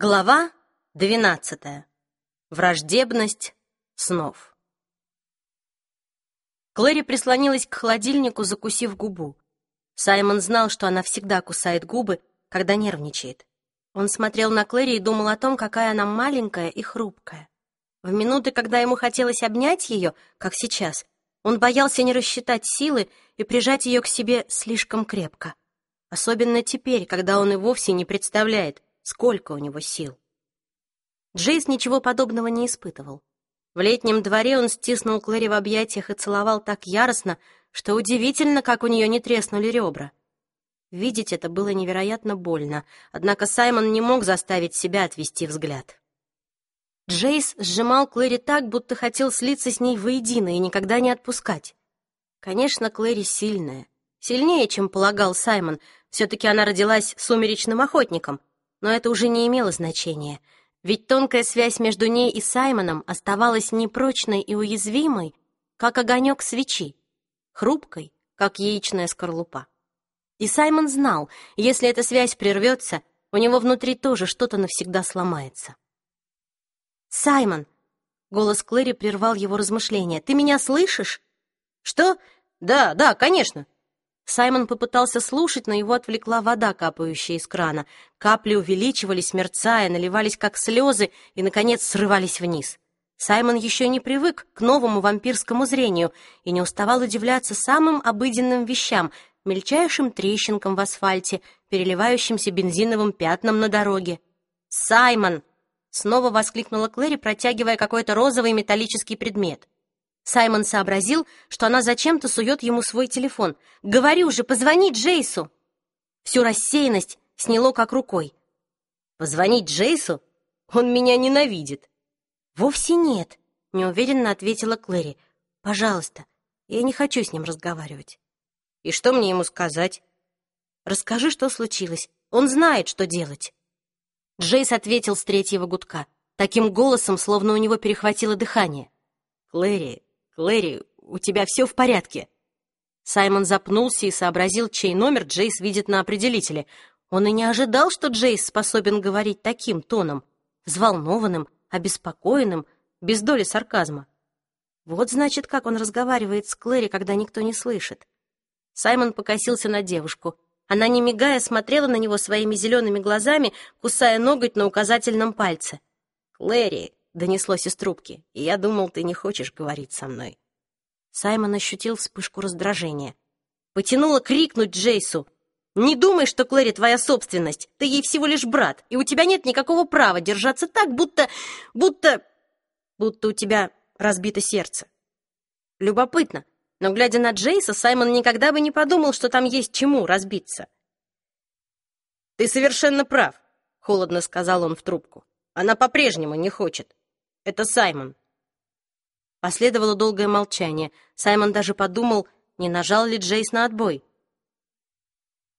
Глава двенадцатая. Враждебность снов. Клэри прислонилась к холодильнику, закусив губу. Саймон знал, что она всегда кусает губы, когда нервничает. Он смотрел на Клэри и думал о том, какая она маленькая и хрупкая. В минуты, когда ему хотелось обнять ее, как сейчас, он боялся не рассчитать силы и прижать ее к себе слишком крепко. Особенно теперь, когда он и вовсе не представляет, сколько у него сил. Джейс ничего подобного не испытывал. В летнем дворе он стиснул Клэри в объятиях и целовал так яростно, что удивительно, как у нее не треснули ребра. Видеть это было невероятно больно, однако Саймон не мог заставить себя отвести взгляд. Джейс сжимал Клэри так, будто хотел слиться с ней воедино и никогда не отпускать. Конечно, Клэри сильная. Сильнее, чем полагал Саймон. Все-таки она родилась сумеречным охотником но это уже не имело значения, ведь тонкая связь между ней и Саймоном оставалась непрочной и уязвимой, как огонек свечи, хрупкой, как яичная скорлупа. И Саймон знал, если эта связь прервется, у него внутри тоже что-то навсегда сломается. «Саймон!» — голос Клэри прервал его размышления. «Ты меня слышишь?» «Что? Да, да, конечно!» Саймон попытался слушать, но его отвлекла вода, капающая из крана. Капли увеличивались, мерцая, наливались как слезы и, наконец, срывались вниз. Саймон еще не привык к новому вампирскому зрению и не уставал удивляться самым обыденным вещам, мельчайшим трещинкам в асфальте, переливающимся бензиновым пятнам на дороге. «Саймон!» — снова воскликнула Клэри, протягивая какой-то розовый металлический предмет. Саймон сообразил, что она зачем-то сует ему свой телефон. «Говори уже, позвони Джейсу!» Всю рассеянность сняло как рукой. «Позвонить Джейсу? Он меня ненавидит!» «Вовсе нет», — неуверенно ответила Клэри. «Пожалуйста, я не хочу с ним разговаривать». «И что мне ему сказать?» «Расскажи, что случилось. Он знает, что делать». Джейс ответил с третьего гудка, таким голосом, словно у него перехватило дыхание. «Клэри, «Лэри, у тебя все в порядке?» Саймон запнулся и сообразил, чей номер Джейс видит на определителе. Он и не ожидал, что Джейс способен говорить таким тоном, взволнованным, обеспокоенным, без доли сарказма. Вот, значит, как он разговаривает с Клэри, когда никто не слышит. Саймон покосился на девушку. Она, не мигая, смотрела на него своими зелеными глазами, кусая ноготь на указательном пальце. «Клэри, донеслось из трубки, и я думал, ты не хочешь говорить со мной. Саймон ощутил вспышку раздражения. Потянула крикнуть Джейсу. «Не думай, что Клэри твоя собственность. Ты ей всего лишь брат, и у тебя нет никакого права держаться так, будто... будто... будто у тебя разбито сердце». Любопытно, но, глядя на Джейса, Саймон никогда бы не подумал, что там есть чему разбиться. «Ты совершенно прав», — холодно сказал он в трубку. «Она по-прежнему не хочет. Это Саймон». Последовало долгое молчание. Саймон даже подумал, не нажал ли Джейс на отбой.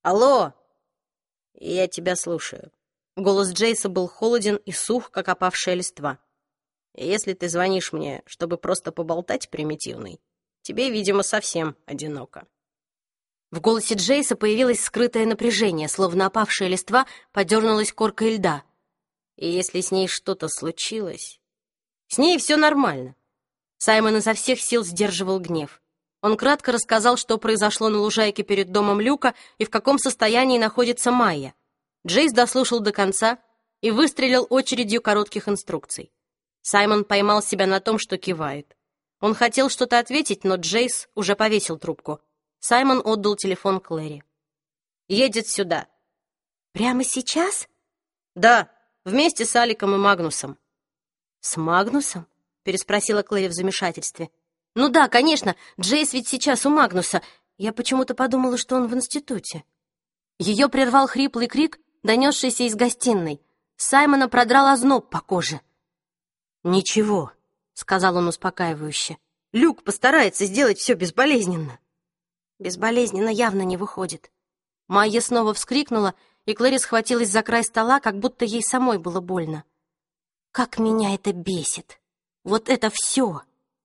«Алло!» «Я тебя слушаю». Голос Джейса был холоден и сух, как опавшая листва. «Если ты звонишь мне, чтобы просто поболтать, примитивный, тебе, видимо, совсем одиноко». В голосе Джейса появилось скрытое напряжение, словно опавшая листва подернулась коркой льда. «И если с ней что-то случилось, с ней все нормально. Саймон изо всех сил сдерживал гнев. Он кратко рассказал, что произошло на лужайке перед домом Люка и в каком состоянии находится Майя. Джейс дослушал до конца и выстрелил очередью коротких инструкций. Саймон поймал себя на том, что кивает. Он хотел что-то ответить, но Джейс уже повесил трубку. Саймон отдал телефон Клэри. «Едет сюда». «Прямо сейчас?» «Да, вместе с Аликом и Магнусом». «С Магнусом?» — переспросила Клэри в замешательстве. «Ну да, конечно, Джейс ведь сейчас у Магнуса. Я почему-то подумала, что он в институте». Ее прервал хриплый крик, донесшийся из гостиной. Саймона продрал озноб по коже. «Ничего», — сказал он успокаивающе. «Люк постарается сделать все безболезненно». «Безболезненно явно не выходит». Майя снова вскрикнула, и Клэри схватилась за край стола, как будто ей самой было больно. Как меня это бесит! Вот это все!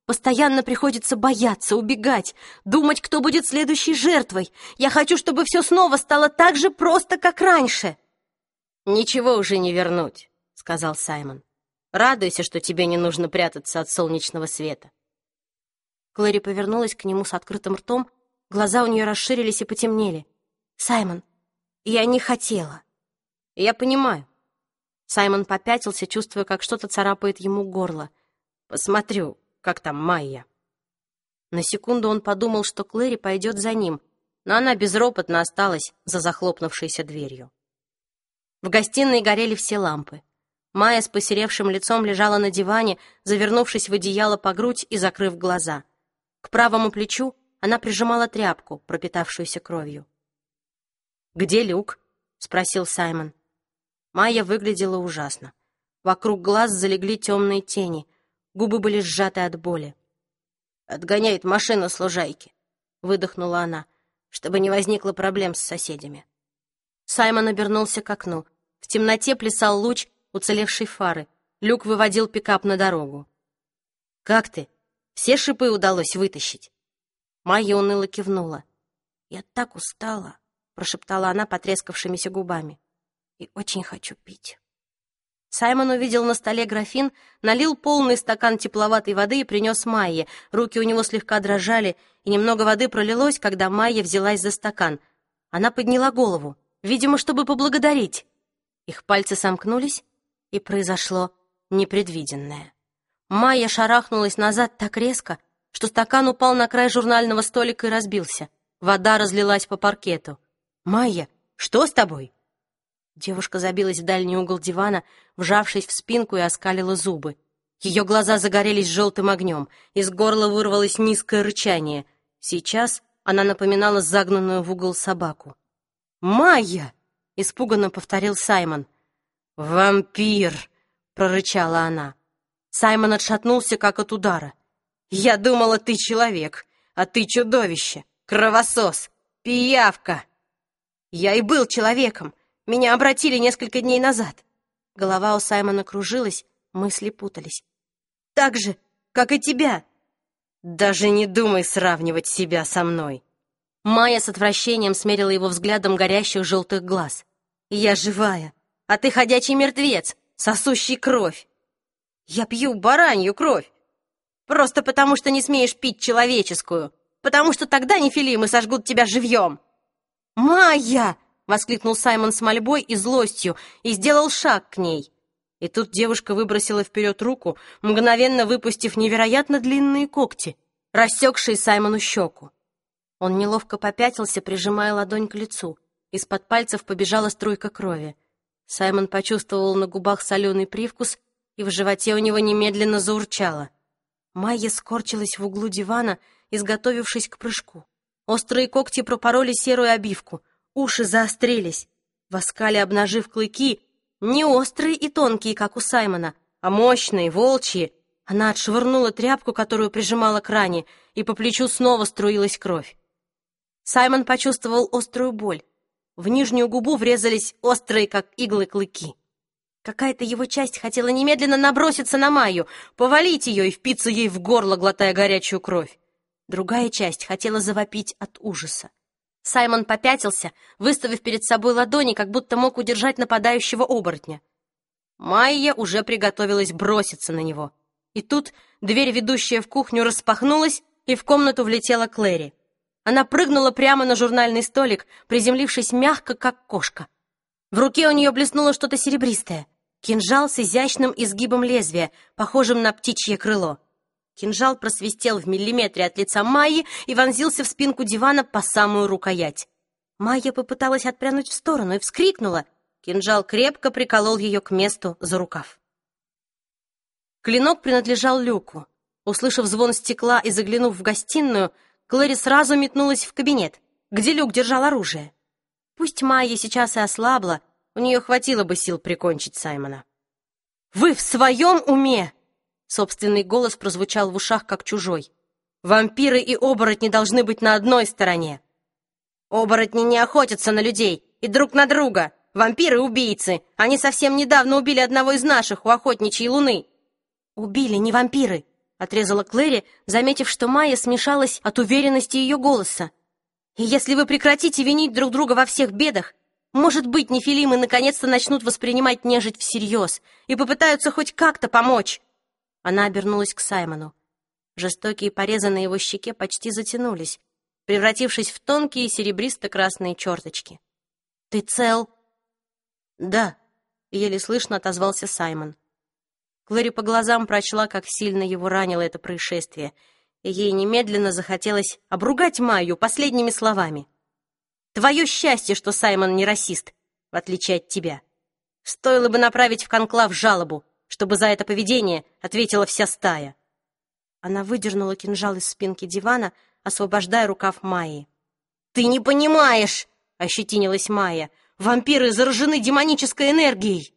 Постоянно приходится бояться, убегать, думать, кто будет следующей жертвой. Я хочу, чтобы все снова стало так же просто, как раньше. Ничего уже не вернуть. сказал Саймон. «Радуйся, что тебе не нужно прятаться от солнечного света». Клэри повернулась к нему с открытым ртом, глаза у нее расширились и потемнели. «Саймон, я не хотела». «Я понимаю». Саймон попятился, чувствуя, как что-то царапает ему горло. «Посмотрю, как там Майя». На секунду он подумал, что Клэри пойдет за ним, но она безропотно осталась за захлопнувшейся дверью. В гостиной горели все лампы. Майя с посеревшим лицом лежала на диване, завернувшись в одеяло по грудь и закрыв глаза. К правому плечу она прижимала тряпку, пропитавшуюся кровью. «Где Люк?» — спросил Саймон. Майя выглядела ужасно. Вокруг глаз залегли темные тени, губы были сжаты от боли. «Отгоняет машину с лужайки», — выдохнула она, чтобы не возникло проблем с соседями. Саймон обернулся к окну. В темноте плясал луч уцелевшей фары. Люк выводил пикап на дорогу. «Как ты? Все шипы удалось вытащить?» Майя уныло кивнула. «Я так устала», — прошептала она потрескавшимися губами. «И очень хочу пить». Саймон увидел на столе графин, налил полный стакан тепловатой воды и принес Майе. Руки у него слегка дрожали, и немного воды пролилось, когда Майя взялась за стакан. Она подняла голову, видимо, чтобы поблагодарить. Их пальцы сомкнулись, и произошло непредвиденное. Майя шарахнулась назад так резко, что стакан упал на край журнального столика и разбился. Вода разлилась по паркету. «Майя, что с тобой?» Девушка забилась в дальний угол дивана, вжавшись в спинку и оскалила зубы. Ее глаза загорелись желтым огнем, из горла вырвалось низкое рычание. Сейчас она напоминала загнанную в угол собаку. «Майя!» — испуганно повторил Саймон. «Вампир!» — прорычала она. Саймон отшатнулся, как от удара. «Я думала, ты человек, а ты чудовище, кровосос, пиявка!» «Я и был человеком!» Меня обратили несколько дней назад. Голова у Саймона кружилась, мысли путались. Так же, как и тебя. Даже не думай сравнивать себя со мной. Майя с отвращением смерила его взглядом горящих желтых глаз. Я живая, а ты ходячий мертвец, сосущий кровь. Я пью баранью кровь. Просто потому, что не смеешь пить человеческую. Потому что тогда нефилимы сожгут тебя живьем. Майя! — воскликнул Саймон с мольбой и злостью и сделал шаг к ней. И тут девушка выбросила вперед руку, мгновенно выпустив невероятно длинные когти, рассекшие Саймону щеку. Он неловко попятился, прижимая ладонь к лицу. Из-под пальцев побежала струйка крови. Саймон почувствовал на губах соленый привкус, и в животе у него немедленно заурчало. Майя скорчилась в углу дивана, изготовившись к прыжку. Острые когти пропороли серую обивку — Уши заострились, в оскале обнажив клыки, не острые и тонкие, как у Саймона, а мощные, волчьи. Она отшвырнула тряпку, которую прижимала к ране, и по плечу снова струилась кровь. Саймон почувствовал острую боль. В нижнюю губу врезались острые, как иглы, клыки. Какая-то его часть хотела немедленно наброситься на Майю, повалить ее и впиться ей в горло, глотая горячую кровь. Другая часть хотела завопить от ужаса. Саймон попятился, выставив перед собой ладони, как будто мог удержать нападающего оборотня. Майя уже приготовилась броситься на него. И тут дверь, ведущая в кухню, распахнулась, и в комнату влетела Клэри. Она прыгнула прямо на журнальный столик, приземлившись мягко, как кошка. В руке у нее блеснуло что-то серебристое. Кинжал с изящным изгибом лезвия, похожим на птичье крыло. Кинжал просвистел в миллиметре от лица Майи и вонзился в спинку дивана по самую рукоять. Майя попыталась отпрянуть в сторону и вскрикнула. Кинжал крепко приколол ее к месту за рукав. Клинок принадлежал Люку. Услышав звон стекла и заглянув в гостиную, Клэри сразу метнулась в кабинет, где Люк держал оружие. Пусть Майя сейчас и ослабла, у нее хватило бы сил прикончить Саймона. «Вы в своем уме?» Собственный голос прозвучал в ушах, как чужой. «Вампиры и оборотни должны быть на одной стороне!» «Оборотни не охотятся на людей и друг на друга! Вампиры — убийцы! Они совсем недавно убили одного из наших у охотничьей луны!» «Убили не вампиры!» — отрезала Клэри, заметив, что Майя смешалась от уверенности ее голоса. «И если вы прекратите винить друг друга во всех бедах, Может быть, нефилимы наконец-то начнут воспринимать нежить всерьез и попытаются хоть как-то помочь. Она обернулась к Саймону. Жестокие порезы на его щеке почти затянулись, превратившись в тонкие серебристо-красные черточки. «Ты цел?» «Да», — еле слышно отозвался Саймон. Клэри по глазам прочла, как сильно его ранило это происшествие, и ей немедленно захотелось обругать Майю последними словами. «Твое счастье, что Саймон не расист, в отличие от тебя. Стоило бы направить в конклав жалобу, чтобы за это поведение ответила вся стая». Она выдернула кинжал из спинки дивана, освобождая рукав Майи. «Ты не понимаешь!» — ощетинилась Майя. «Вампиры заражены демонической энергией!»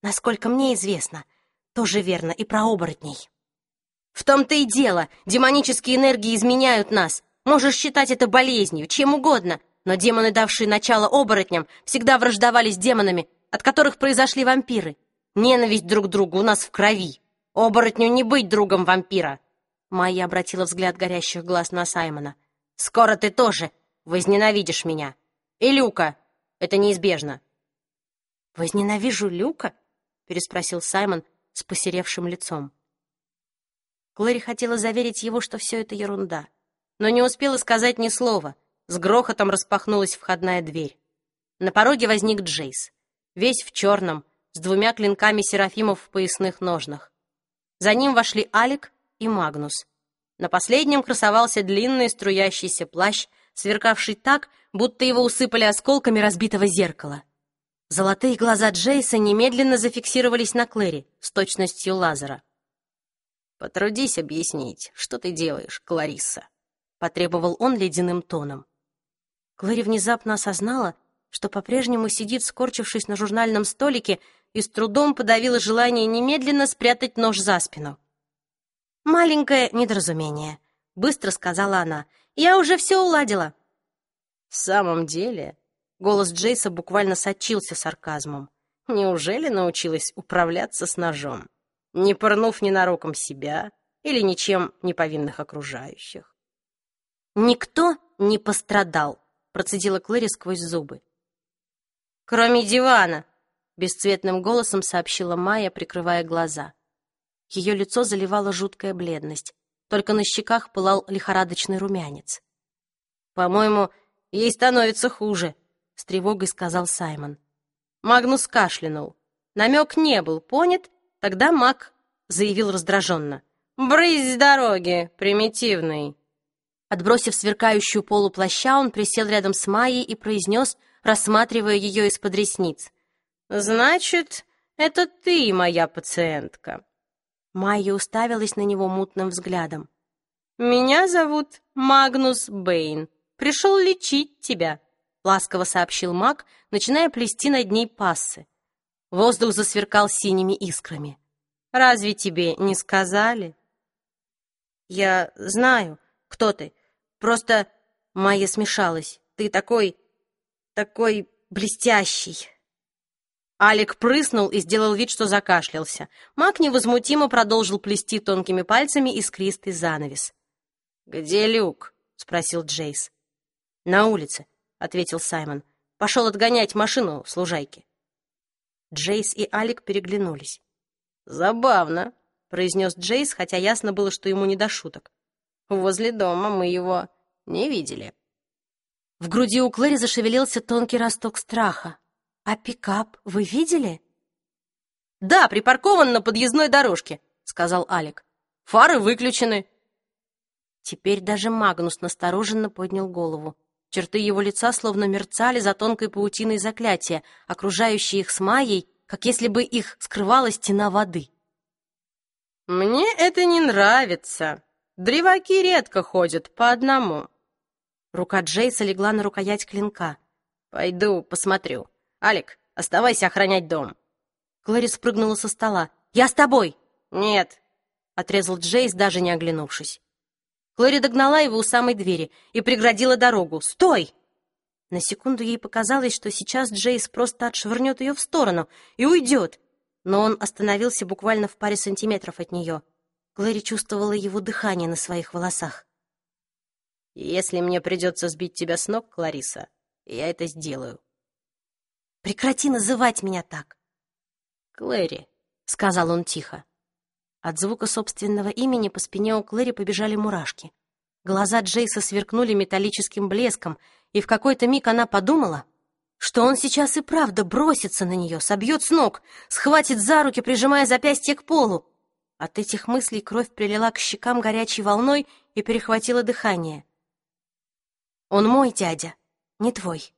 «Насколько мне известно, тоже верно и про оборотней». «В том-то и дело, демонические энергии изменяют нас. Можешь считать это болезнью, чем угодно, но демоны, давшие начало оборотням, всегда враждовали с демонами, от которых произошли вампиры. Ненависть друг к другу у нас в крови. Оборотню не быть другом вампира. Майя обратила взгляд горящих глаз на Саймона. «Скоро ты тоже возненавидишь меня. И Люка. Это неизбежно». «Возненавижу Люка?» — переспросил Саймон с посеревшим лицом. Клэри хотела заверить его, что все это ерунда, но не успела сказать ни слова. С грохотом распахнулась входная дверь. На пороге возник Джейс, весь в черном, с двумя клинками серафимов в поясных ножнах. За ним вошли Алик и Магнус. На последнем красовался длинный струящийся плащ, сверкавший так, будто его усыпали осколками разбитого зеркала. Золотые глаза Джейса немедленно зафиксировались на Клэри с точностью лазера. «Потрудись объяснить, что ты делаешь, Кларисса», — потребовал он ледяным тоном. Клэри внезапно осознала, что по-прежнему сидит, скорчившись на журнальном столике, и с трудом подавила желание немедленно спрятать нож за спину. «Маленькое недоразумение», — быстро сказала она. «Я уже все уладила». «В самом деле...» — голос Джейса буквально сочился сарказмом. «Неужели научилась управляться с ножом, не порнув ненароком себя или ничем не повинных окружающих?» «Никто не пострадал», — процедила Клэри сквозь зубы. «Кроме дивана», — бесцветным голосом сообщила Майя, прикрывая глаза. Ее лицо заливала жуткая бледность. Только на щеках пылал лихорадочный румянец. «По-моему, ей становится хуже», — с тревогой сказал Саймон. Магнус кашлянул. Намек не был понят, тогда маг заявил раздраженно. «Брысь с дороги, примитивный!» Отбросив сверкающую полу плаща, он присел рядом с Майей и произнес, рассматривая ее из-под ресниц. «Значит, это ты моя пациентка. Майя уставилась на него мутным взглядом. «Меня зовут Магнус Бэйн. Пришел лечить тебя», — ласково сообщил маг, начиная плести над ней пассы. Воздух засверкал синими искрами. «Разве тебе не сказали?» «Я знаю, кто ты. Просто Майя смешалась. Ты такой... такой блестящий». Алик прыснул и сделал вид, что закашлялся. Мак невозмутимо продолжил плести тонкими пальцами искристый занавес. «Где люк?» — спросил Джейс. «На улице», — ответил Саймон. «Пошел отгонять машину с лужайки». Джейс и Алик переглянулись. «Забавно», — произнес Джейс, хотя ясно было, что ему не до шуток. «Возле дома мы его не видели». В груди у Клэри зашевелился тонкий росток страха. «А пикап вы видели?» «Да, припаркован на подъездной дорожке», — сказал Алик. «Фары выключены». Теперь даже Магнус настороженно поднял голову. Черты его лица словно мерцали за тонкой паутиной заклятия, окружающие их с Майей, как если бы их скрывала стена воды. «Мне это не нравится. Древаки редко ходят по одному». Рука Джейса легла на рукоять клинка. «Пойду посмотрю». «Алик, оставайся охранять дом». Клэри спрыгнула со стола. «Я с тобой!» «Нет», — отрезал Джейс, даже не оглянувшись. Клэри догнала его у самой двери и преградила дорогу. «Стой!» На секунду ей показалось, что сейчас Джейс просто отшвырнет ее в сторону и уйдет, но он остановился буквально в паре сантиметров от нее. Клэри чувствовала его дыхание на своих волосах. «Если мне придется сбить тебя с ног, Клариса, я это сделаю», Прекрати называть меня так!» «Клэри», — сказал он тихо. От звука собственного имени по спине у Клэри побежали мурашки. Глаза Джейса сверкнули металлическим блеском, и в какой-то миг она подумала, что он сейчас и правда бросится на нее, собьет с ног, схватит за руки, прижимая запястье к полу. От этих мыслей кровь прилила к щекам горячей волной и перехватила дыхание. «Он мой дядя, не твой».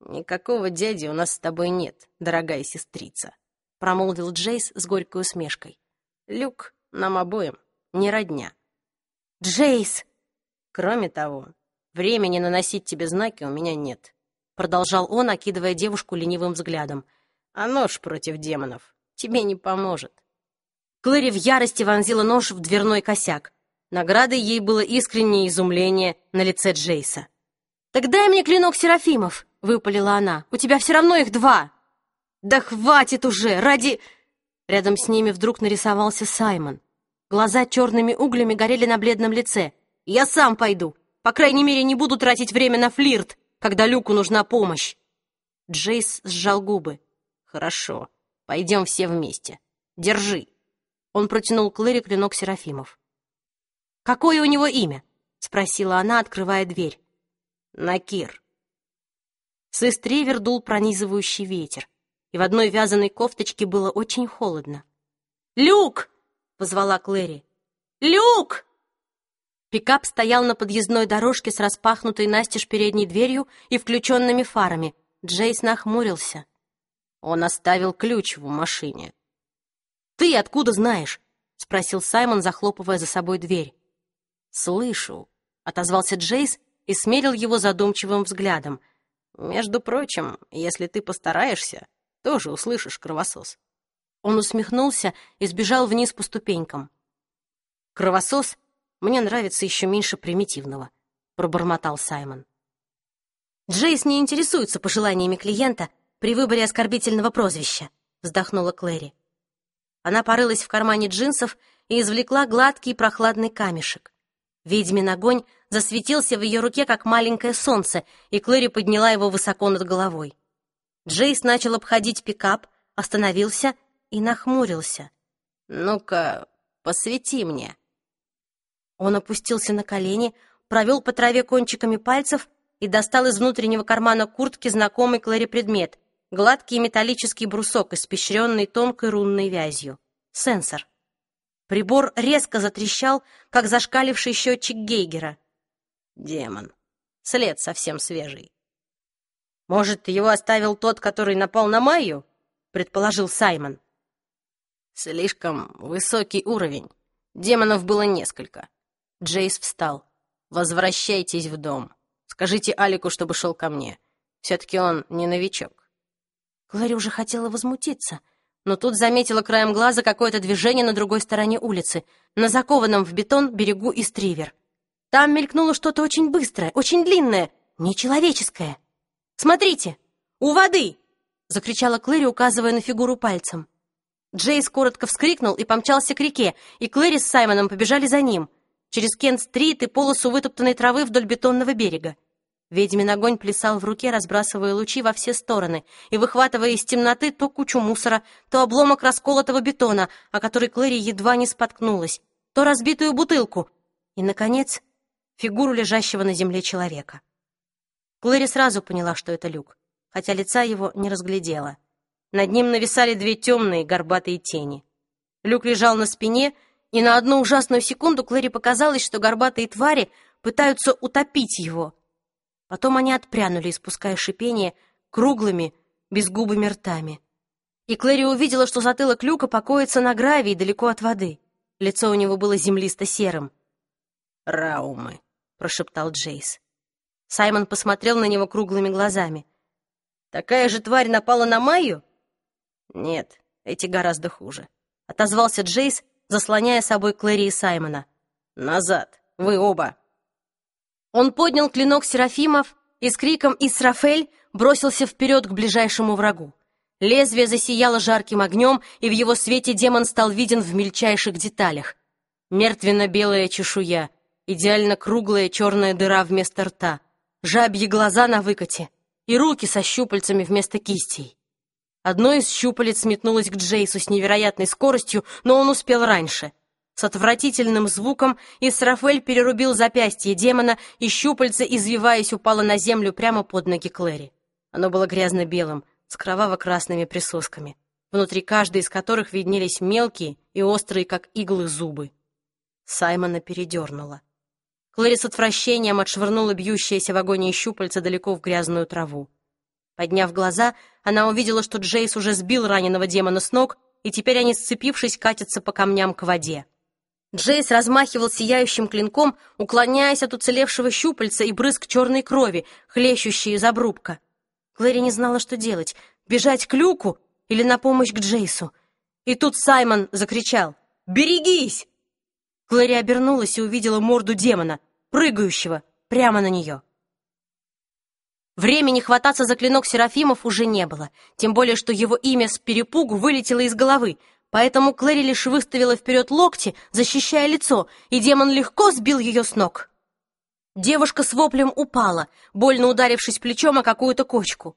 «Никакого дяди у нас с тобой нет, дорогая сестрица», — промолвил Джейс с горькой усмешкой. «Люк нам обоим не родня». «Джейс!» «Кроме того, времени наносить тебе знаки у меня нет продолжал он, окидывая девушку ленивым взглядом. «А нож против демонов тебе не поможет». Клэри в ярости вонзила нож в дверной косяк. Наградой ей было искреннее изумление на лице Джейса. «Так дай мне клинок Серафимов!» — выпалила она. «У тебя все равно их два!» «Да хватит уже! Ради...» Рядом с ними вдруг нарисовался Саймон. Глаза черными углями горели на бледном лице. «Я сам пойду! По крайней мере, не буду тратить время на флирт!» когда Люку нужна помощь. Джейс сжал губы. «Хорошо, пойдем все вместе. Держи». Он протянул Клэри клинок Серафимов. «Какое у него имя?» — спросила она, открывая дверь. «Накир». С эстривер дул пронизывающий ветер, и в одной вязаной кофточке было очень холодно. «Люк!» — позвала Клэри. «Люк!» Пикап стоял на подъездной дорожке с распахнутой настежь передней дверью и включенными фарами. Джейс нахмурился. Он оставил ключ в машине. «Ты откуда знаешь?» — спросил Саймон, захлопывая за собой дверь. «Слышу», — отозвался Джейс и смерил его задумчивым взглядом. «Между прочим, если ты постараешься, тоже услышишь кровосос». Он усмехнулся и сбежал вниз по ступенькам. Кровосос мне нравится еще меньше примитивного», — пробормотал Саймон. «Джейс не интересуется пожеланиями клиента при выборе оскорбительного прозвища», — вздохнула Клэри. Она порылась в кармане джинсов и извлекла гладкий прохладный камешек. Ведьмин огонь засветился в ее руке, как маленькое солнце, и Клэри подняла его высоко над головой. Джейс начал обходить пикап, остановился и нахмурился. «Ну-ка, посвети мне», он опустился на колени, провел по траве кончиками пальцев и достал из внутреннего кармана куртки знакомый Клэри предмет — гладкий металлический брусок, испещренный тонкой рунной вязью. Сенсор. Прибор резко затрещал, как зашкаливший счетчик Гейгера. Демон. След совсем свежий. «Может, его оставил тот, который напал на Майю?» — предположил Саймон. «Слишком высокий уровень. Демонов было несколько. Джейс встал. «Возвращайтесь в дом. Скажите Алику, чтобы шел ко мне. Все-таки он не новичок». Клэри уже хотела возмутиться, но тут заметила краем глаза какое-то движение на другой стороне улицы, на закованном в бетон берегу Истривер. Там мелькнуло что-то очень быстрое, очень длинное, нечеловеческое. «Смотрите! У воды!» — закричала Клэри, указывая на фигуру пальцем. Джейс коротко вскрикнул и помчался к реке, и Клэри с Саймоном побежали за ним — через Кент-стрит и полосу вытоптанной травы вдоль бетонного берега. Ведьмин огонь плясал в руке, разбрасывая лучи во все стороны и выхватывая из темноты то кучу мусора, то обломок расколотого бетона, о который Клэри едва не споткнулась, то разбитую бутылку и, наконец, фигуру лежащего на земле человека. Клэри сразу поняла, что это Люк, хотя лица его не разглядела. Над ним нависали две темные горбатые тени. Люк лежал на спине, и на одну ужасную секунду Клэри показалось, что горбатые твари пытаются утопить его. Потом они отпрянули, испуская шипение круглыми, безгубыми ртами. И Клэри увидела, что затылок Люка покоится на гравии далеко от воды. Лицо у него было землисто-серым. «Раумы», — прошептал Джейс. Саймон посмотрел на него круглыми глазами. «Такая же тварь напала на Майю?» «Нет, эти гораздо хуже», — отозвался Джейс, заслоняя собой Клэри и Саймона. «Назад! Вы оба!» Он поднял клинок Серафимов и с криком «Исрафель!» бросился вперед к ближайшему врагу. Лезвие засияло жарким огнем, и в его свете демон стал виден в мельчайших деталях. Мертвенно-белая чешуя, идеально круглая черная дыра вместо рта, жабьи глаза на выкате и руки со щупальцами вместо кистей. Одно из щупалец метнулось к Джейсу с невероятной скоростью, но он успел раньше. С отвратительным звуком Исрафель перерубил запястье демона, и щупальце, извиваясь, упало на землю прямо под ноги Клэри. Оно было грязно-белым, с кроваво-красными присосками, внутри каждой из которых виднелись мелкие и острые, как иглы, зубы. Саймона передернула. Клэри с отвращением отшвырнула бьющееся в агонии щупальца далеко в грязную траву. Подняв глаза, она увидела, что Джейс уже сбил раненого демона с ног, и теперь они, сцепившись, катятся по камням к воде. Джейс размахивал сияющим клинком, уклоняясь от уцелевшего щупальца и брызг черной крови, хлещущей из обрубка. Клэри не знала, что делать — бежать к люку или на помощь к Джейсу. И тут Саймон закричал «Берегись!». Клэри обернулась и увидела морду демона, прыгающего прямо на нее. Времени хвататься за клинок Серафимов уже не было, тем более, что его имя с перепугу вылетело из головы, поэтому Клэри лишь выставила вперед локти, защищая лицо, и демон легко сбил ее с ног. Девушка с воплем упала, больно ударившись плечом о какую-то кочку.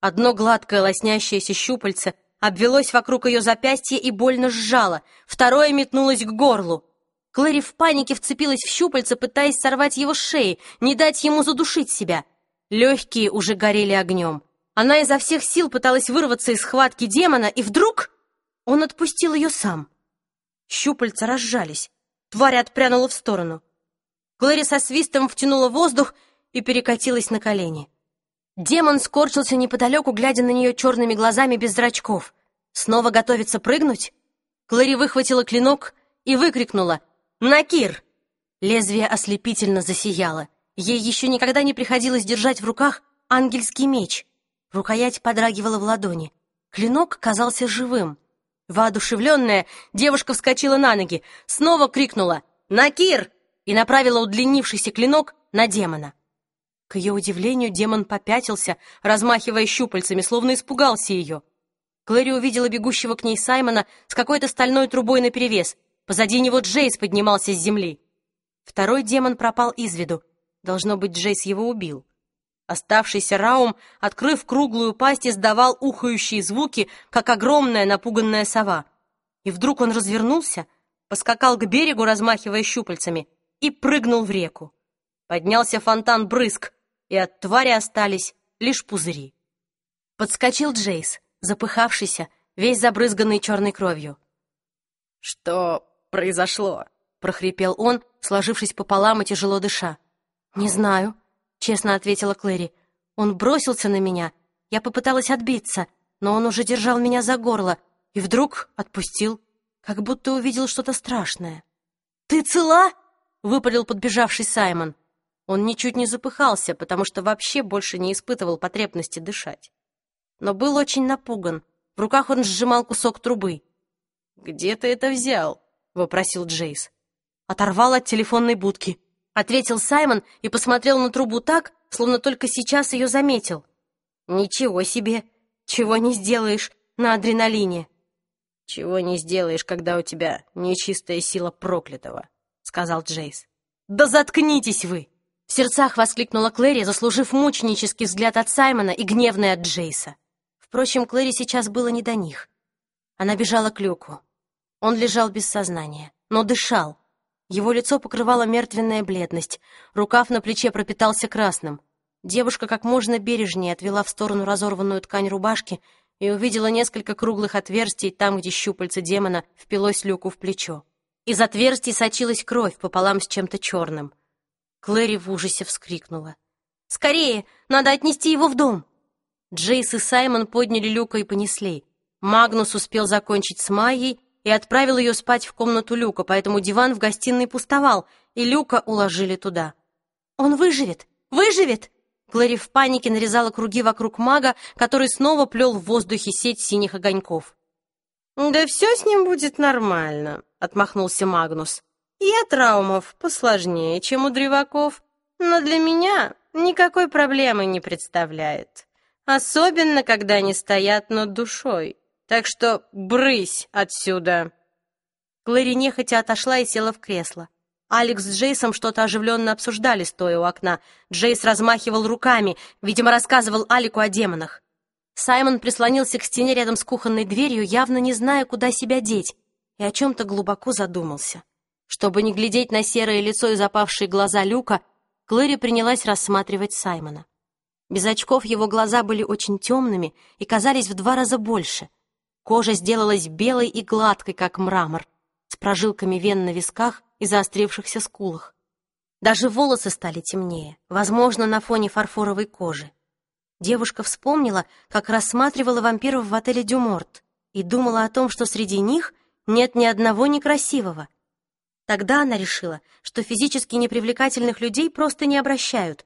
Одно гладкое лоснящееся щупальце обвелось вокруг ее запястья и больно сжало, второе метнулось к горлу. Клэри в панике вцепилась в щупальца, пытаясь сорвать его с шеи, не дать ему задушить себя. Легкие уже горели огнем. Она изо всех сил пыталась вырваться из схватки демона, и вдруг он отпустил ее сам. Щупальца разжались. Тварь отпрянула в сторону. Клэри со свистом втянула воздух и перекатилась на колени. Демон скорчился неподалеку, глядя на нее черными глазами без зрачков. Снова готовится прыгнуть? Клэри выхватила клинок и выкрикнула «Накир!». Лезвие ослепительно засияло. Ей еще никогда не приходилось держать в руках ангельский меч. Рукоять подрагивала в ладони. Клинок казался живым. Воодушевленная, девушка вскочила на ноги, снова крикнула «Накир!» и направила удлинившийся клинок на демона. К ее удивлению, демон попятился, размахивая щупальцами, словно испугался ее. Клэри увидела бегущего к ней Саймона с какой-то стальной трубой наперевес — Позади него Джейс поднимался с земли. Второй демон пропал из виду. Должно быть, Джейс его убил. Оставшийся Раум, открыв круглую пасть, издавал ухающие звуки, как огромная напуганная сова. И вдруг он развернулся, поскакал к берегу, размахивая щупальцами, и прыгнул в реку. Поднялся фонтан брызг, и от твари остались лишь пузыри. Подскочил Джейс, запыхавшийся, весь забрызганный черной кровью. «Что произошло?» — прохрипел он, сложившись пополам и тяжело дыша. «Не знаю», — честно ответила Клэри. «Он бросился на меня. Я попыталась отбиться, но он уже держал меня за горло и вдруг отпустил, как будто увидел что-то страшное». «Ты цела?» — выпалил подбежавший Саймон. Он ничуть не запыхался, потому что вообще больше не испытывал потребности дышать. Но был очень напуган. В руках он сжимал кусок трубы. «Где ты это взял?» — вопросил Джейс. «Оторвал от телефонной будки», — ответил Саймон и посмотрел на трубу так, словно только сейчас ее заметил. «Ничего себе! Чего не сделаешь на адреналине!» «Чего не сделаешь, когда у тебя нечистая сила проклятого», — сказал Джейс. «Да заткнитесь вы!» В сердцах воскликнула Клэри, заслужив мученический взгляд от Саймона и гневный от Джейса. Впрочем, Клэри сейчас было не до них. Она бежала к люку. Он лежал без сознания, но дышал. Его лицо покрывала мертвенная бледность, рукав на плече пропитался красным. Девушка как можно бережнее отвела в сторону разорванную ткань рубашки и увидела несколько круглых отверстий там, где щупальце демона впилось люку в плечо. Из отверстий сочилась кровь пополам с чем-то черным. Клэри в ужасе вскрикнула. «Скорее! Надо отнести его в дом!» Джейс и Саймон подняли люка и понесли. Магнус успел закончить с Майей, и отправил ее спать в комнату Люка, поэтому диван в гостиной пустовал, и Люка уложили туда. «Он выживет! Выживет!» Клэри в панике нарезала круги вокруг мага, который снова плел в воздухе сеть синих огоньков. «Да все с ним будет нормально», — отмахнулся Магнус. «Я траумов посложнее, чем у древаков, но для меня никакой проблемы не представляет, особенно когда они стоят над душой. Так что брысь отсюда!» Клэри нехотя отошла и села в кресло. Алекс с Джейсом что-то оживленно обсуждали, стоя у окна. Джейс размахивал руками, видимо, рассказывал Алику о демонах. Саймон прислонился к стене рядом с кухонной дверью, явно не зная, куда себя деть, и о чем-то глубоко задумался. Чтобы не глядеть на серое лицо и запавшие глаза Люка, Клэри принялась рассматривать Саймона. Без очков его глаза были очень темными и казались в два раза больше. Кожа сделалась белой и гладкой, как мрамор, с прожилками вен на висках и заострившихся скулах. Даже волосы стали темнее, возможно, на фоне фарфоровой кожи. Девушка вспомнила, как рассматривала вампиров в отеле «Дюморт» и думала о том, что среди них нет ни одного некрасивого. Тогда она решила, что физически непривлекательных людей просто не обращают.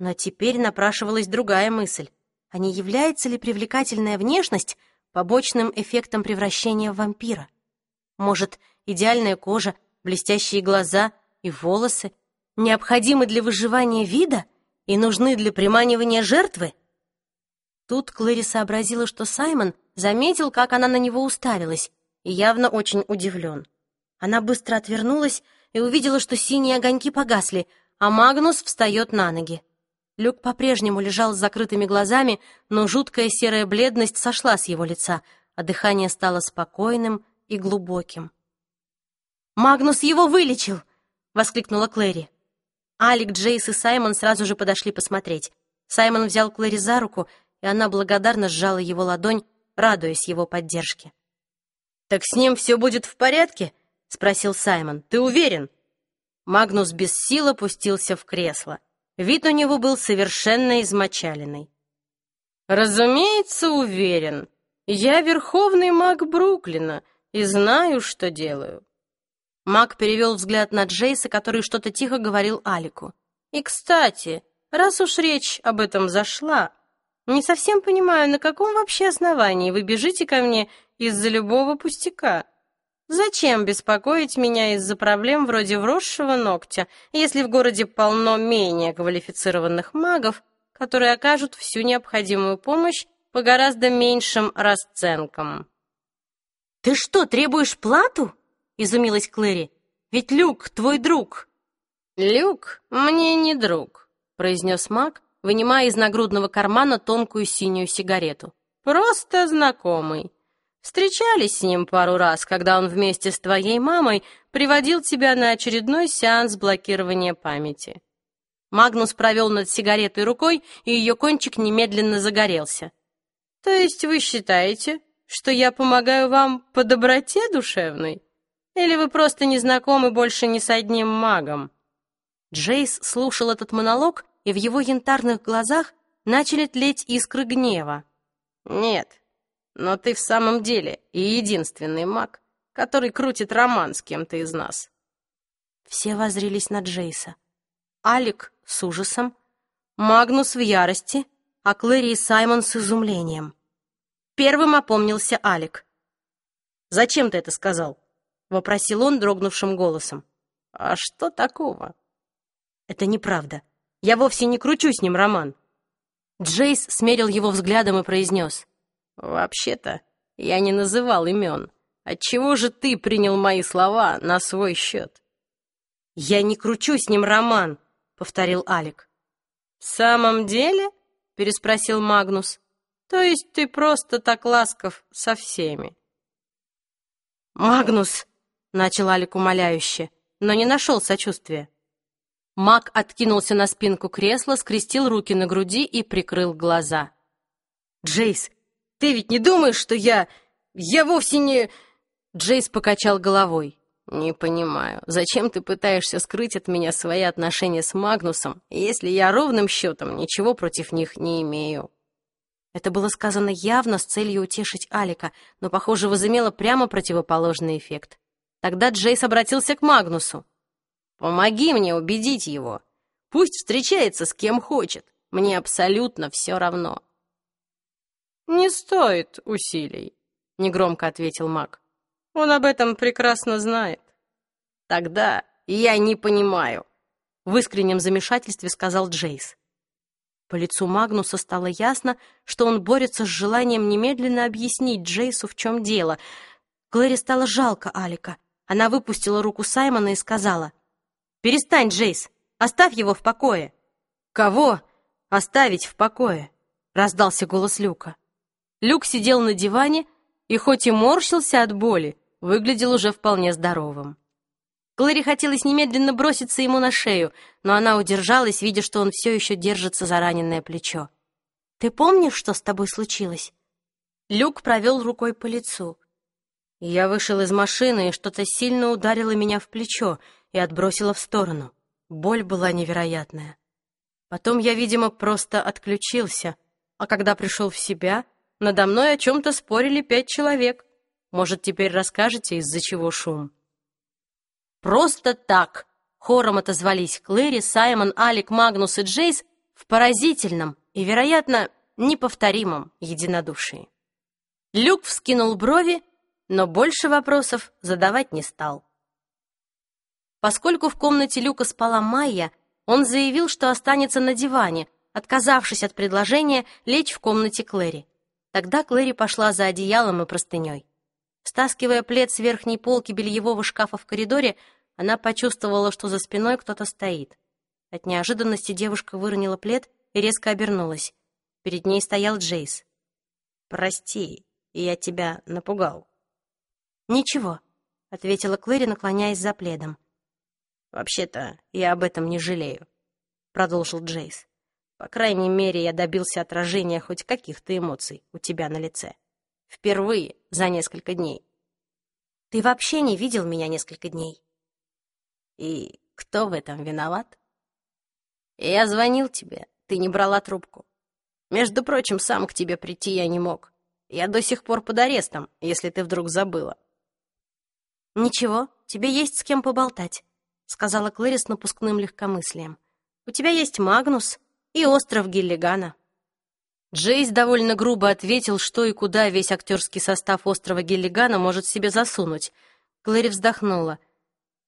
Но теперь напрашивалась другая мысль. А не является ли привлекательная внешность побочным эффектом превращения в вампира? Может, идеальная кожа блестящие глаза и волосы необходимы для выживания вида и нужны для приманивания жертвы? Тут Клэри сообразила, что Саймон заметил, как она на него уставилась, и явно очень удивлен. Она быстро отвернулась и увидела, что синие огоньки погасли, а Магнус встает на ноги. Люк по-прежнему лежал с закрытыми глазами, но жуткая серая бледность сошла с его лица, а дыхание стало спокойным и глубоким. «Магнус его вылечил!» — воскликнула Клэри. Алик, Джейс и Саймон сразу же подошли посмотреть. Саймон взял Клэри за руку, и она благодарно сжала его ладонь, радуясь его поддержке. «Так с ним все будет в порядке?» — спросил Саймон. «Ты уверен?» Магнус без сил опустился в кресло. Вид у него был совершенно измочаленный. «Разумеется, уверен. Я верховный маг Бруклина и знаю, что делаю. Мак перевел взгляд на Джейса, который что-то тихо говорил Алику. «И, кстати, раз уж речь об этом зашла, не совсем понимаю, на каком вообще основании вы бежите ко мне из-за любого пустяка? Зачем беспокоить меня из-за проблем вроде вросшего ногтя, если в городе полно менее квалифицированных магов, которые окажут всю необходимую помощь по гораздо меньшим расценкам?» «Ты что, требуешь плату?» — изумилась Клэри. «Ведь Люк твой друг». «Люк мне не друг», — произнес Мак, вынимая из нагрудного кармана тонкую синюю сигарету. «Просто знакомый. Встречались с ним пару раз, когда он вместе с твоей мамой приводил тебя на очередной сеанс блокирования памяти». Магнус провел над сигаретой рукой, и ее кончик немедленно загорелся. «То есть вы считаете, что я помогаю вам по доброте душевной?» Или вы просто не знакомы больше ни с одним магом?» Джейс слушал этот монолог, и в его янтарных глазах начали тлеть искры гнева. «Нет, но ты в самом деле и единственный маг, который крутит роман с кем-то из нас». Все возрились на Джейса. Алик с ужасом, Магнус в ярости, а Клэри и Саймон с изумлением. Первым опомнился Алик. «Зачем ты это сказал?» — вопросил он дрогнувшим голосом. «А что такого?» «Это неправда. Я вовсе не кручу с ним роман». Джейс смерил его взглядом и произнес. «Вообще-то я не называл имен. Отчего же ты принял мои слова на свой счет?» «Я не кручу с ним роман», — повторил Алик. «В самом деле?» — переспросил Магнус. «То есть ты просто так ласков со всеми?» «Магнус!» начал Алик умоляюще, но не нашел сочувствия. Мак откинулся на спинку кресла, скрестил руки на груди и прикрыл глаза. «Джейс, ты ведь не думаешь, что я... Я вовсе не...» Джейс покачал головой. «Не понимаю, зачем ты пытаешься скрыть от меня свои отношения с Магнусом, если я ровным счетом ничего против них не имею?» Это было сказано явно с целью утешить Алика, но, похоже, возымело прямо противоположный эффект. Тогда Джейс обратился к Магнусу. «Помоги мне убедить его. Пусть встречается с кем хочет. Мне абсолютно все равно». «Не стоит усилий», — негромко ответил маг. «Он об этом прекрасно знает». «Тогда я не понимаю», — в искреннем замешательстве сказал Джейс. По лицу Магнуса стало ясно, что он борется с желанием немедленно объяснить Джейсу, в чем дело. Клэри стало жалко Алика. Она выпустила руку Саймона и сказала, Перестань, Джейс! Оставь его в покое!» «Кого?» «Оставить в покое!» — раздался голос Люка. Люк сидел на диване и, хоть и морщился от боли, выглядел уже вполне здоровым. Клэри хотелось немедленно броситься ему на шею, но она удержалась, видя, что он все еще держится за раненое плечо. «Ты помнишь, что с тобой случилось?» Люк провел рукой по лицу. Я вышел из машины, и что-то сильно ударило меня в плечо и отбросило в сторону. Боль была невероятная. Потом я, видимо, просто отключился, а когда пришел в себя, надо мной о чем-то спорили пять человек. Может, теперь расскажете, из-за чего шум?» Просто так хором отозвались Клэри, Саймон, Алик, Магнус и Джейс в поразительном и, вероятно, неповторимом единодушии. Люк вскинул брови, но больше вопросов задавать не стал. Поскольку в комнате Люка спала Майя, он заявил, что останется на диване, отказавшись от предложения лечь в комнате Клэри. Тогда Клэри пошла за одеялом и простыней. Стаскивая плед с верхней полки бельевого шкафа в коридоре, она почувствовала, что за спиной кто-то стоит. От неожиданности девушка выронила плед и резко обернулась. Перед ней стоял Джейс. «Прости, я тебя напугал». «Ничего», — ответила Клэри, наклоняясь за пледом. «Вообще-то я об этом не жалею», — продолжил Джейс. «По крайней мере, я добился отражения хоть каких-то эмоций у тебя на лице». Впервые за несколько дней. Ты вообще не видел меня несколько дней. И кто в этом виноват? Я звонил тебе, ты не брала трубку. Между прочим, сам к тебе прийти я не мог. Я до сих пор под арестом, если ты вдруг забыла. Ничего, тебе есть с кем поболтать, сказала Клэри с напускным легкомыслием. У тебя есть Магнус и остров Гиллигана. Джейс довольно грубо ответил, что и куда весь актерский состав острова Гиллигана может себе засунуть. Клэри вздохнула.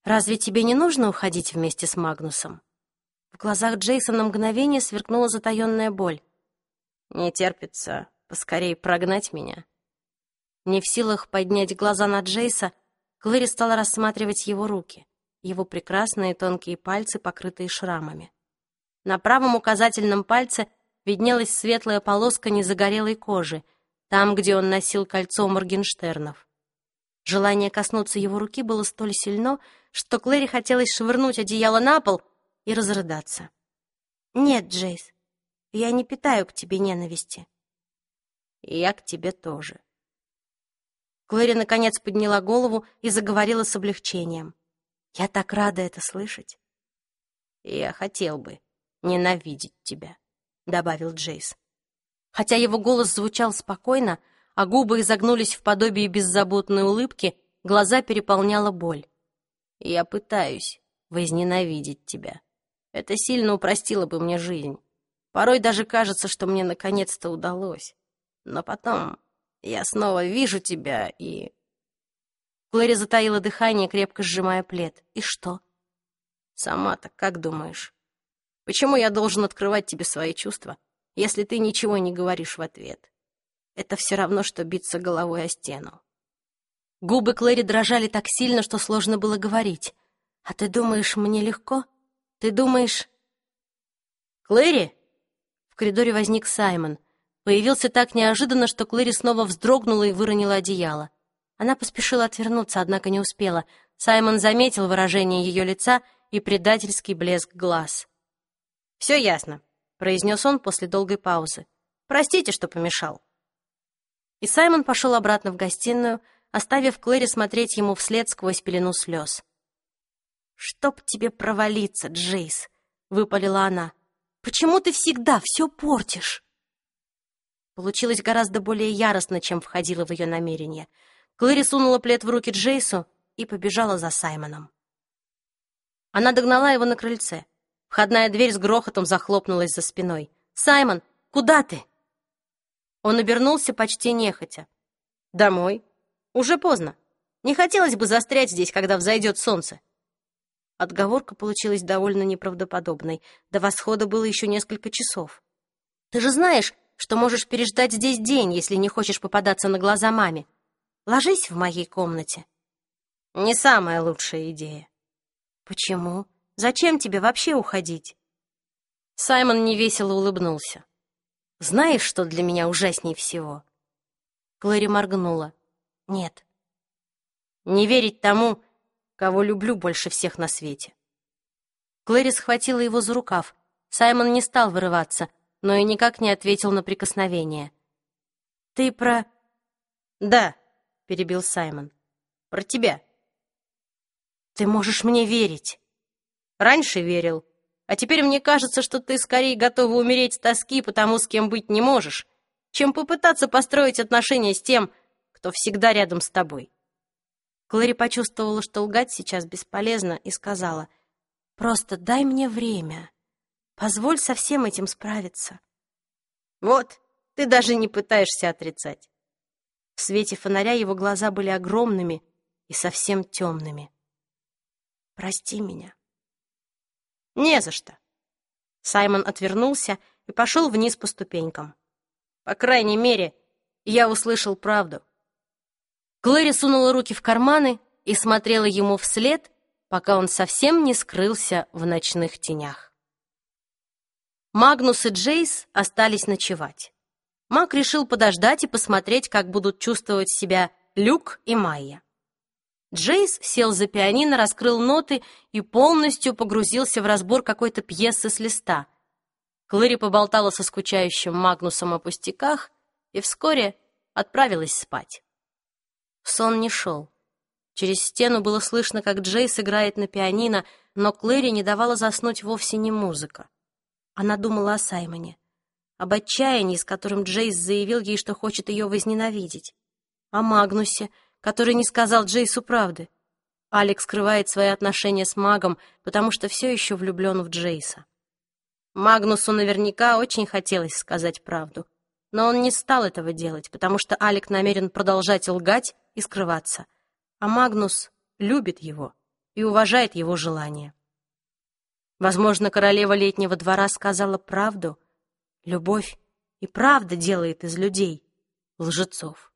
«Разве тебе не нужно уходить вместе с Магнусом?» В глазах Джейса на мгновение сверкнула затаённая боль. «Не терпится поскорей прогнать меня». Не в силах поднять глаза на Джейса, Клэри стала рассматривать его руки, его прекрасные тонкие пальцы, покрытые шрамами. На правом указательном пальце виднелась светлая полоска незагорелой кожи, там, где он носил кольцо Моргенштернов. Желание коснуться его руки было столь сильно, что Клэри хотелось швырнуть одеяло на пол и разрыдаться. «Нет, Джейс, я не питаю к тебе ненависти». «И я к тебе тоже». Клэри наконец подняла голову и заговорила с облегчением. «Я так рада это слышать». «Я хотел бы ненавидеть тебя» добавил Джейс. Хотя его голос звучал спокойно, а губы изогнулись в подобии беззаботной улыбки, глаза переполняла боль. «Я пытаюсь возненавидеть тебя. Это сильно упростило бы мне жизнь. Порой даже кажется, что мне наконец-то удалось. Но потом я снова вижу тебя и...» Клэри затаила дыхание, крепко сжимая плед. «И что?» «Сама-то как думаешь?» Почему я должен открывать тебе свои чувства, если ты ничего не говоришь в ответ? Это все равно, что биться головой о стену. Губы Клэри дрожали так сильно, что сложно было говорить. «А ты думаешь, мне легко? Ты думаешь...» «Клэри?» В коридоре возник Саймон. Появился так неожиданно, что Клэри снова вздрогнула и выронила одеяло. Она поспешила отвернуться, однако не успела. Саймон заметил выражение ее лица и предательский блеск глаз. «Все ясно», — произнес он после долгой паузы. «Простите, что помешал». И Саймон пошел обратно в гостиную, оставив Клэри смотреть ему вслед сквозь пелену слез. «Чтоб тебе провалиться, Джейс!» — выпалила она. «Почему ты всегда все портишь?» Получилось гораздо более яростно, чем входило в ее намерение. Клэри сунула плед в руки Джейсу и побежала за Саймоном. Она догнала его на крыльце. Входная дверь с грохотом захлопнулась за спиной. «Саймон, куда ты?» Он обернулся почти нехотя. «Домой. Уже поздно. Не хотелось бы застрять здесь, когда взойдет солнце». Отговорка получилась довольно неправдоподобной. До восхода было еще несколько часов. «Ты же знаешь, что можешь переждать здесь день, если не хочешь попадаться на глаза маме. Ложись в моей комнате». «Не самая лучшая идея». «Почему?» Зачем тебе вообще уходить?» Саймон невесело улыбнулся. «Знаешь, что для меня ужасней всего?» Клэри моргнула. «Нет». «Не верить тому, кого люблю больше всех на свете». Клэри схватила его за рукав. Саймон не стал вырываться, но и никак не ответил на прикосновение. «Ты про...» «Да», — перебил Саймон. «Про тебя». «Ты можешь мне верить». «Раньше верил, а теперь мне кажется, что ты скорее готова умереть с тоски, потому с кем быть не можешь, чем попытаться построить отношения с тем, кто всегда рядом с тобой». Клэри почувствовала, что лгать сейчас бесполезно, и сказала, «Просто дай мне время. Позволь со всем этим справиться». «Вот, ты даже не пытаешься отрицать». В свете фонаря его глаза были огромными и совсем темными. «Прости меня». «Не за что». Саймон отвернулся и пошел вниз по ступенькам. «По крайней мере, я услышал правду». Клэри сунула руки в карманы и смотрела ему вслед, пока он совсем не скрылся в ночных тенях. Магнус и Джейс остались ночевать. Мак решил подождать и посмотреть, как будут чувствовать себя Люк и Майя. Джейс сел за пианино, раскрыл ноты и полностью погрузился в разбор какой-то пьесы с листа. Клэри поболтала со скучающим Магнусом о пустяках и вскоре отправилась спать. Сон не шел. Через стену было слышно, как Джейс играет на пианино, но Клэри не давала заснуть вовсе не музыка. Она думала о Саймоне об отчаянии, с которым Джейс заявил ей, что хочет ее возненавидеть, о Магнусе, который не сказал Джейсу правды. Алекс скрывает свои отношения с магом, потому что все еще влюблен в Джейса. Магнусу наверняка очень хотелось сказать правду, но он не стал этого делать, потому что Алек намерен продолжать лгать и скрываться, а Магнус любит его и уважает его желания. Возможно, королева летнего двора сказала правду — Любовь и правда делает из людей лжецов.